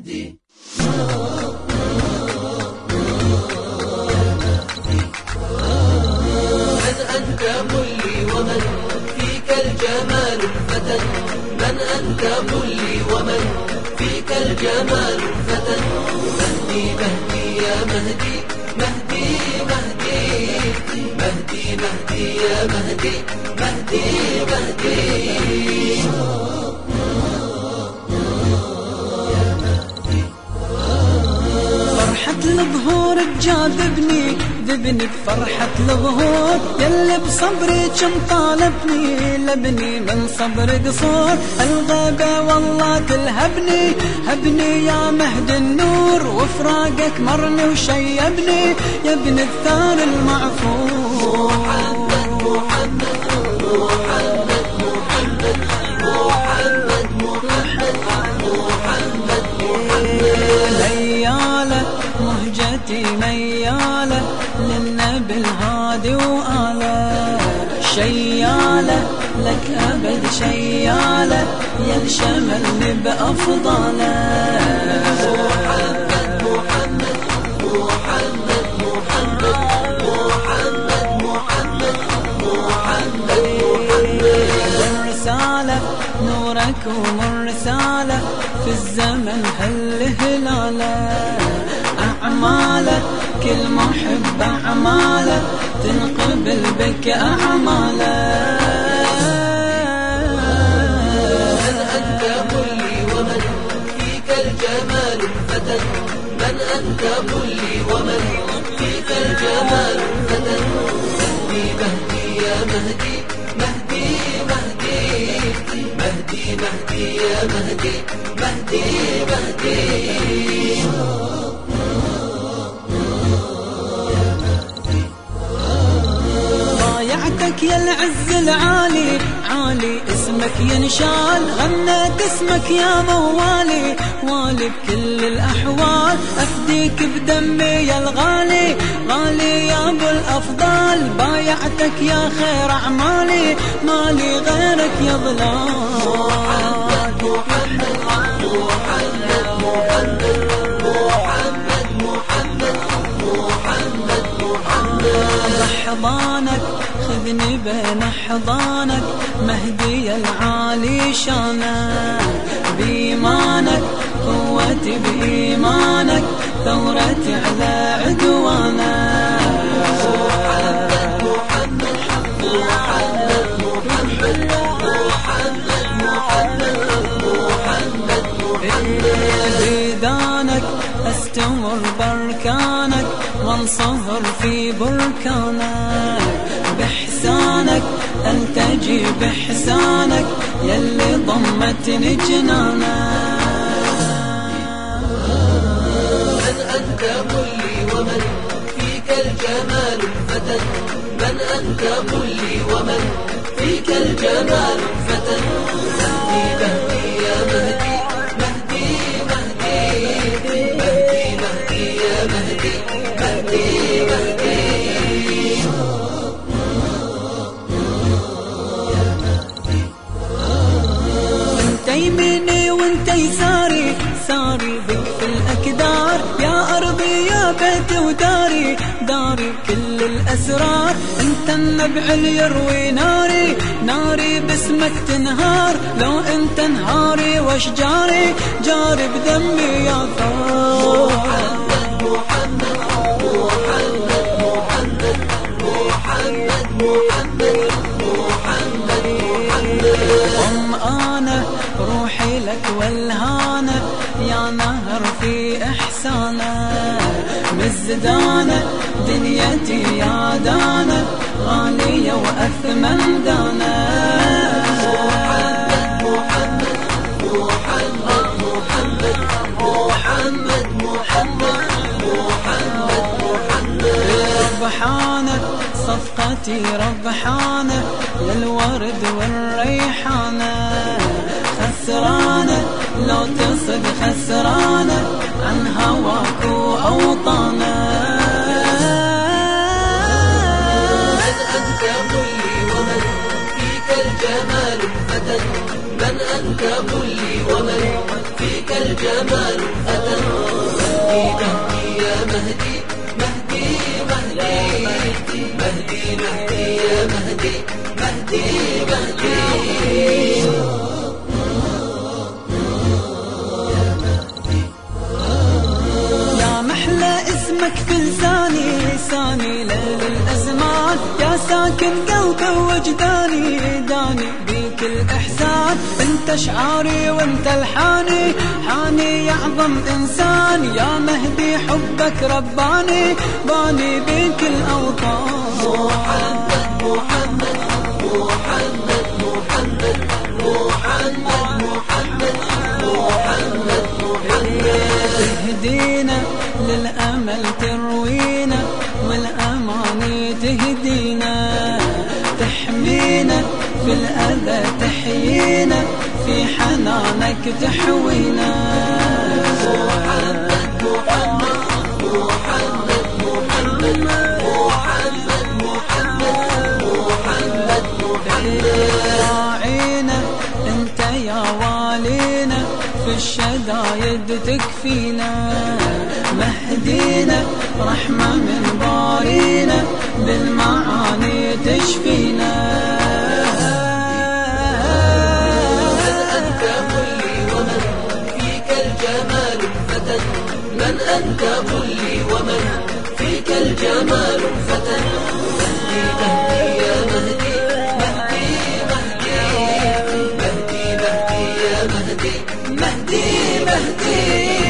مهدي من أنت قل لي ومن فيك الجمال الفتن من أنت قل لي ومن فيك الجمال الفتن مهدي مهدي يا مهدي مهدي مهدي. مهدي مهدي يا مهدي مهدي مهدي. فرحة الظهور تجاذبني ذبني بفرحة الظهور. يلي بصبري كم طالبني لبني من صبر قصور. الغابة والله تلهبني هبني يا مهد النور. وفراقك مرني وشيبني يا ابن الثار المعفور. محمد محمد. مهجتي ميالة للنبي الهادي وآلة. شيالة لك أبد شيالة يا الشمل بأفضالة. محمد محمد محمد محمد محمد محمد محمد والرسالة نورك ومرسالة في الزمن هل هلالة أعماله كل محب أعماله تنقبل بك أعماله من أنت قل لي ومن فيك الجمال الفتن من أنت قل لي ومن فيك الجمال الفتن مهدي مهدي يا مهدي مهدي مهدي. مهدي مهدي يا مهدي مهدي مهدي. ضايعتك يا العز العالي. عالي اسمك ينشال غنيت اسمك يا موالي. والي بكل الأحوال أفديك بدمي يا الغالي. غالي يا أبو الأفضال بايعتك يا خير أعمالي. مالي غيرك يا ظلال. محمد محمد محمد محمد محمد محمد محمد بحضانك خذني بين حضانك مهدي العالي شانك. بإيمانك قوتي بإيمانك ثورتي على عدوانك. بيدانك أستمر بركانك وانصهر في بركانك. بإحسانك التجي بإحسانك يلي ضمتني جنانك من أنت قل لي ومن فيك الجمال الفتن من أنت قل لي ومن فيك الجمال الفتن يميني وانت يساري ساري بك في الأكدار. يا أرضي يا بيتي وداري داري بكل الأسرار. انت النبع اللي يروي ناري ناري باسمك تنهار. لو انت نهاري واشجاري جاري؟ بدمي يا ثار مزدانة دنيتي يا دانة غالية وأثمن دانة محمد محمد محمد محمد محمد محمد محمد ربحانة صفقتي ربحانة يا الورد والريحانة. خسرانة لو تصد خسرانة. وأوطانك من أنت قل لي ومن فيك الجمال الفتن من أنت قل لي ومن فيك الجمال فتى مهدي مهدي يا مهدي مهدي مهدي. مهدي مهدي يا مهدي مهدي مهدي. اسمك في لساني لساني ليل الأزمان يا ساكن قلبي وجداني داني بيك الإحسان. أنت شعاري وأنت الحاني حاني يعظم إنسان. يا مهدي حبك رباني باني بيك الأوطان. محمد محمد. تهدينا تحمينا في الأذى تحيينا في حنانك تحوينا. محمد محمد محمد محمد محمد محمد محمد محمد راعينا أنت يا والينا في الشدايد تكفينا. مهدينا رحمة من بارينا بالمعاني تشفينا. أنت قل لي ومن فيك الجمال فتن. من أنت قل لي ومن فيك الجمال فتن. مهدي مهدي يا مهدي مهدي مهدي. مهدي مهدي يا مهدي مهدي مهدي.